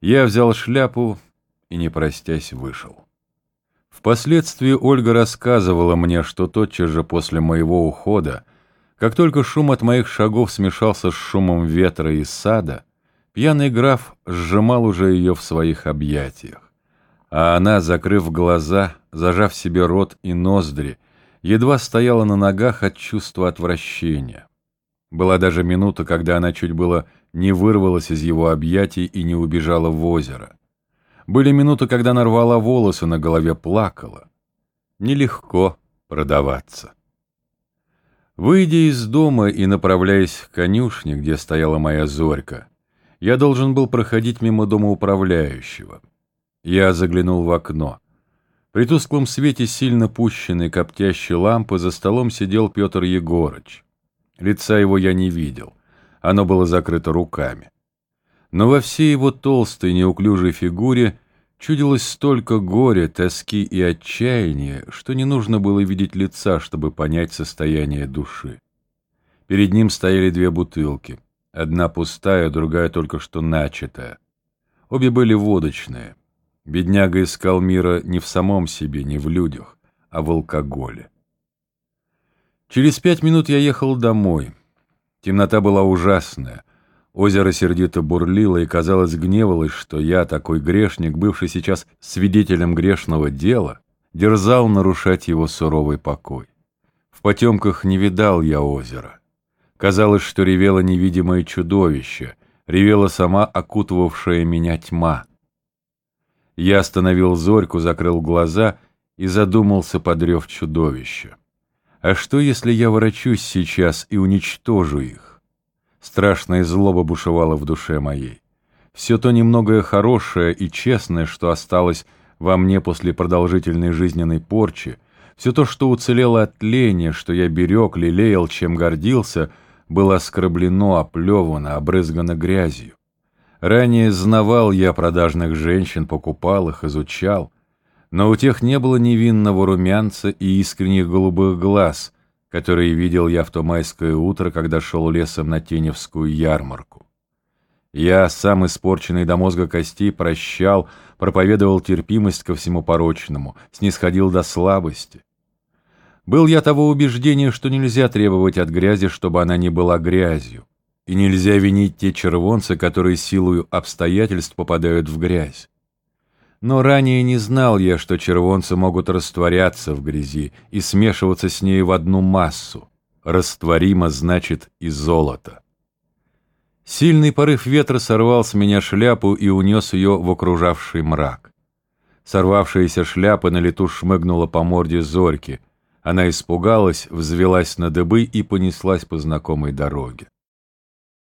Я взял шляпу и, не простясь, вышел. Впоследствии Ольга рассказывала мне, что тотчас же после моего ухода, как только шум от моих шагов смешался с шумом ветра и сада, пьяный граф сжимал уже ее в своих объятиях. А она, закрыв глаза, зажав себе рот и ноздри, едва стояла на ногах от чувства отвращения. Была даже минута, когда она чуть было не вырвалась из его объятий и не убежала в озеро. Были минуты, когда она рвала волосы на голове, плакала. Нелегко продаваться. Выйдя из дома и направляясь к конюшне, где стояла моя зорька, я должен был проходить мимо дома управляющего. Я заглянул в окно. При тусклом свете сильно пущенной коптящей лампы за столом сидел Петр Егорыч. Лица его я не видел, оно было закрыто руками но во всей его толстой неуклюжей фигуре чудилось столько горя, тоски и отчаяния, что не нужно было видеть лица, чтобы понять состояние души. Перед ним стояли две бутылки, одна пустая, другая только что начатая. Обе были водочные. Бедняга искал мира не в самом себе, не в людях, а в алкоголе. Через пять минут я ехал домой. Темнота была ужасная. Озеро сердито бурлило и, казалось, гневалось, что я, такой грешник, бывший сейчас свидетелем грешного дела, дерзал нарушать его суровый покой. В потемках не видал я озера. Казалось, что ревело невидимое чудовище, ревела сама окутывавшая меня тьма. Я остановил зорьку, закрыл глаза и задумался подрев чудовища. А что, если я ворочусь сейчас и уничтожу их? Страшная злоба бушевала в душе моей. Все то немногое хорошее и честное, что осталось во мне после продолжительной жизненной порчи, все то, что уцелело от лени, что я берег, лелеял, чем гордился, было оскорблено, оплевано, обрызгано грязью. Ранее знавал я продажных женщин, покупал их, изучал, но у тех не было невинного румянца и искренних голубых глаз, которые видел я в то майское утро, когда шел лесом на Теневскую ярмарку. Я, сам испорченный до мозга костей, прощал, проповедовал терпимость ко всему порочному, снисходил до слабости. Был я того убеждения, что нельзя требовать от грязи, чтобы она не была грязью, и нельзя винить те червонцы, которые силою обстоятельств попадают в грязь. Но ранее не знал я, что червонцы могут растворяться в грязи и смешиваться с ней в одну массу. Растворимо значит и золото. Сильный порыв ветра сорвал с меня шляпу и унес ее в окружавший мрак. Сорвавшаяся шляпа на лету шмыгнула по морде зорьки. Она испугалась, взвелась на дыбы и понеслась по знакомой дороге.